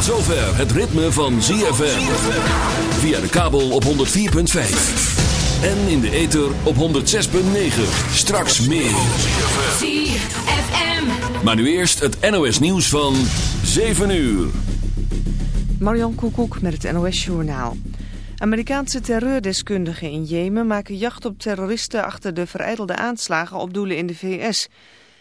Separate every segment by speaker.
Speaker 1: Tot zover het ritme van ZFM. Via de kabel op 104.5. En in de ether op 106.9. Straks meer.
Speaker 2: ZFM.
Speaker 1: Maar nu eerst het NOS nieuws van 7 uur.
Speaker 3: Marion Koekoek met het NOS Journaal. Amerikaanse terreurdeskundigen in Jemen maken jacht op terroristen achter de vereidelde aanslagen op doelen in de VS.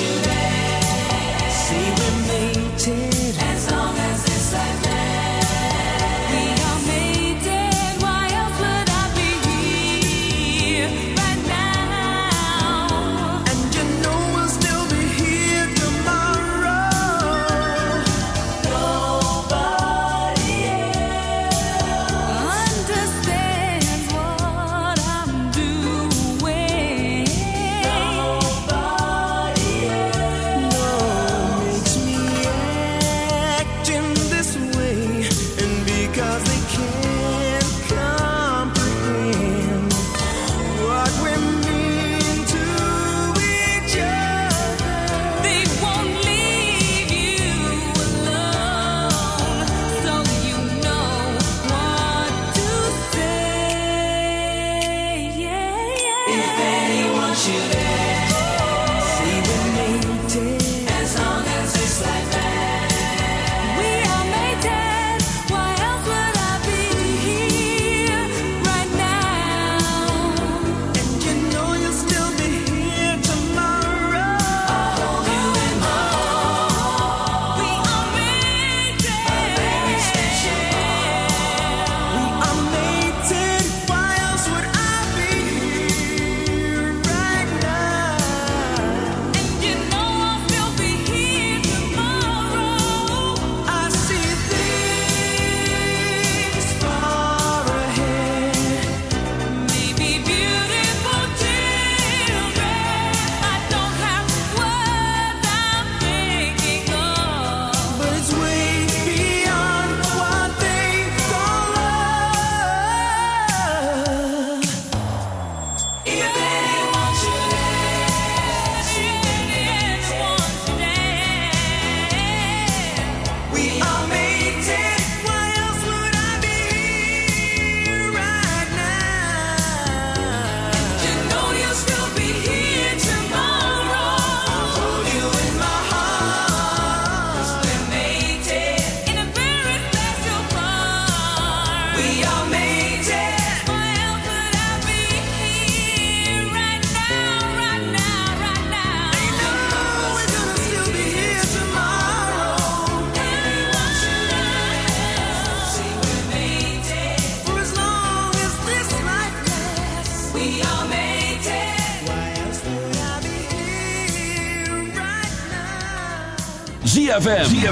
Speaker 4: you.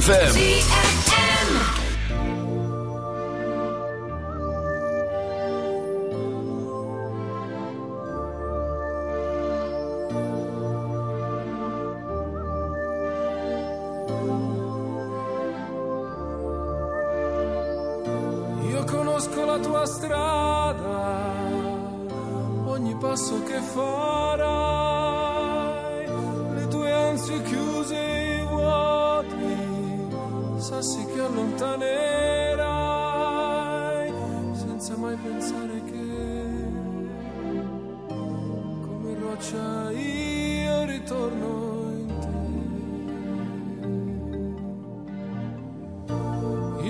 Speaker 5: ZFM.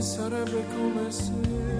Speaker 6: E sarebbe come se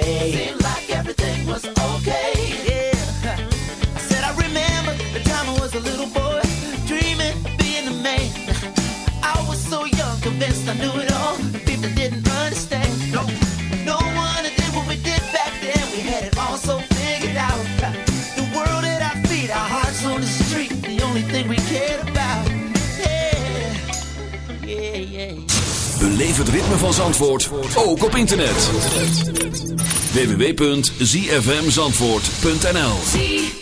Speaker 7: Day. Seemed like everything was okay. Yeah. I said I remember the time I was a little boy, dreaming, being a man. I was so young, convinced I knew it all. People didn't understand. No, no one did what we did back then. We had it all so figured out. The world at our feet, our hearts on the street, the only thing we cared about. Yeah, yeah, yeah.
Speaker 5: Beleef het ritme van Zandvoort, ook op internet. www.zfmzandvoort.nl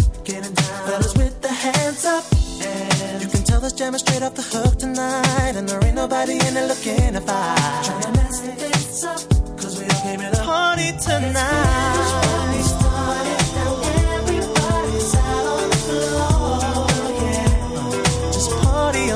Speaker 7: Fellas with the hands up. And you can tell this jam is straight off the hook tonight. And there ain't nobody in it looking to fight. Trying to mess things up. Cause we all came at a party tonight. Just party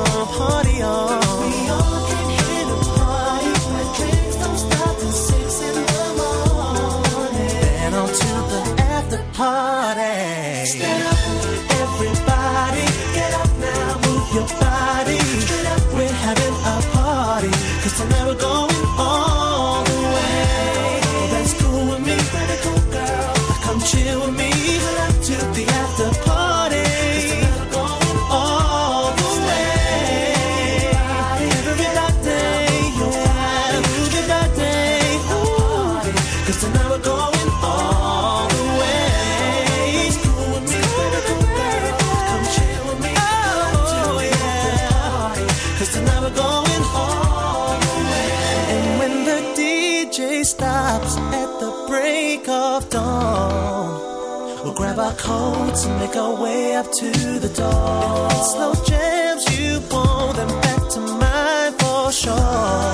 Speaker 7: make our way up to the door. Slow jams you want, then back to mine for sure.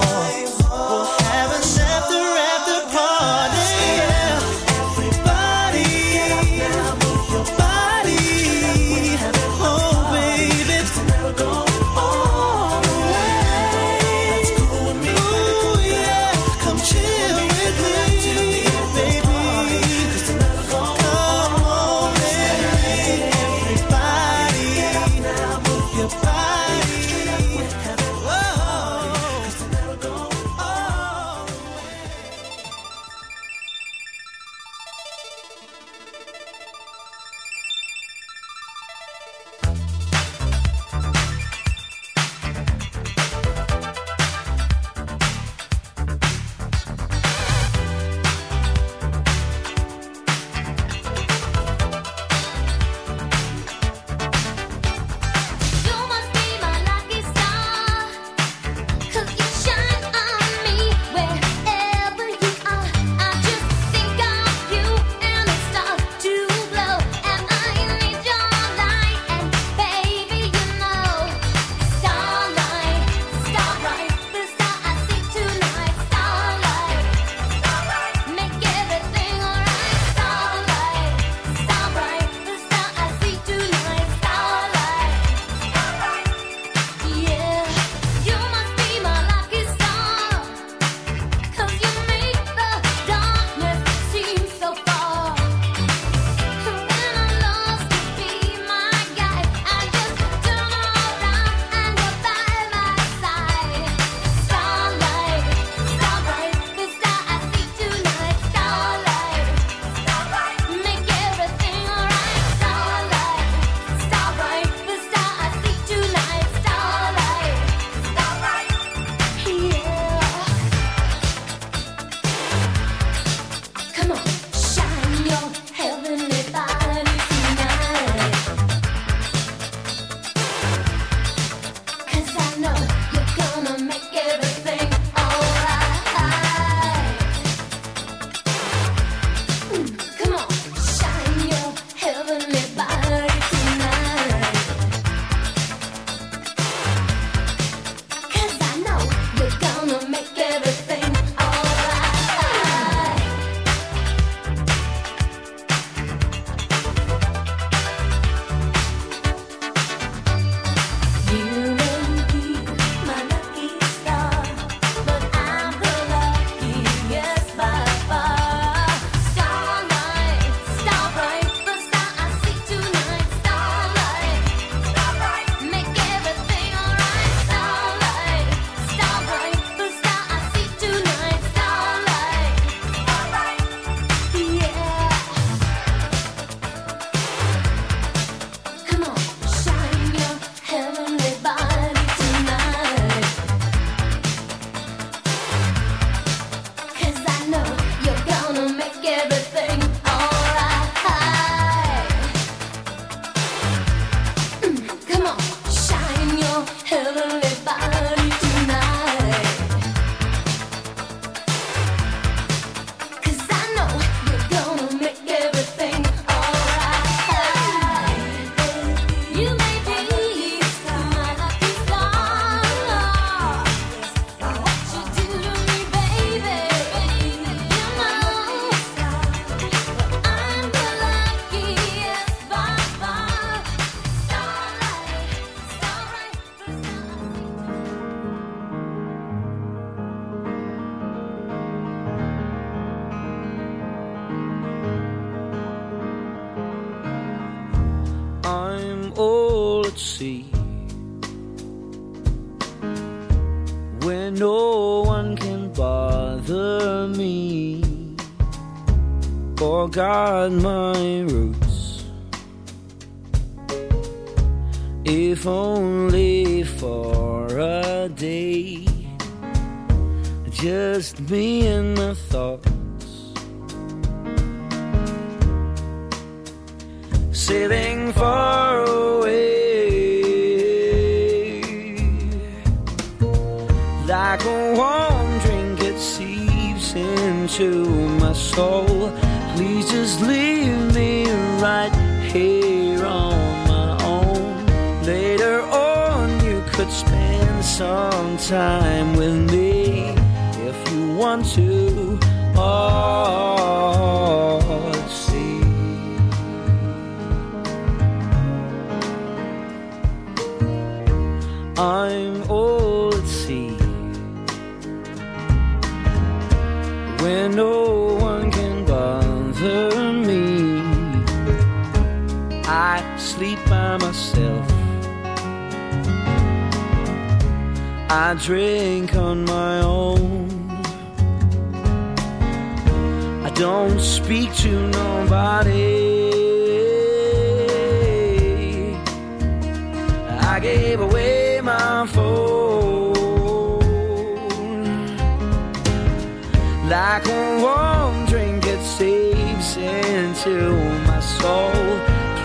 Speaker 8: like a warm drink that seeps into my soul.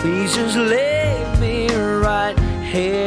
Speaker 8: Please just leave me right here.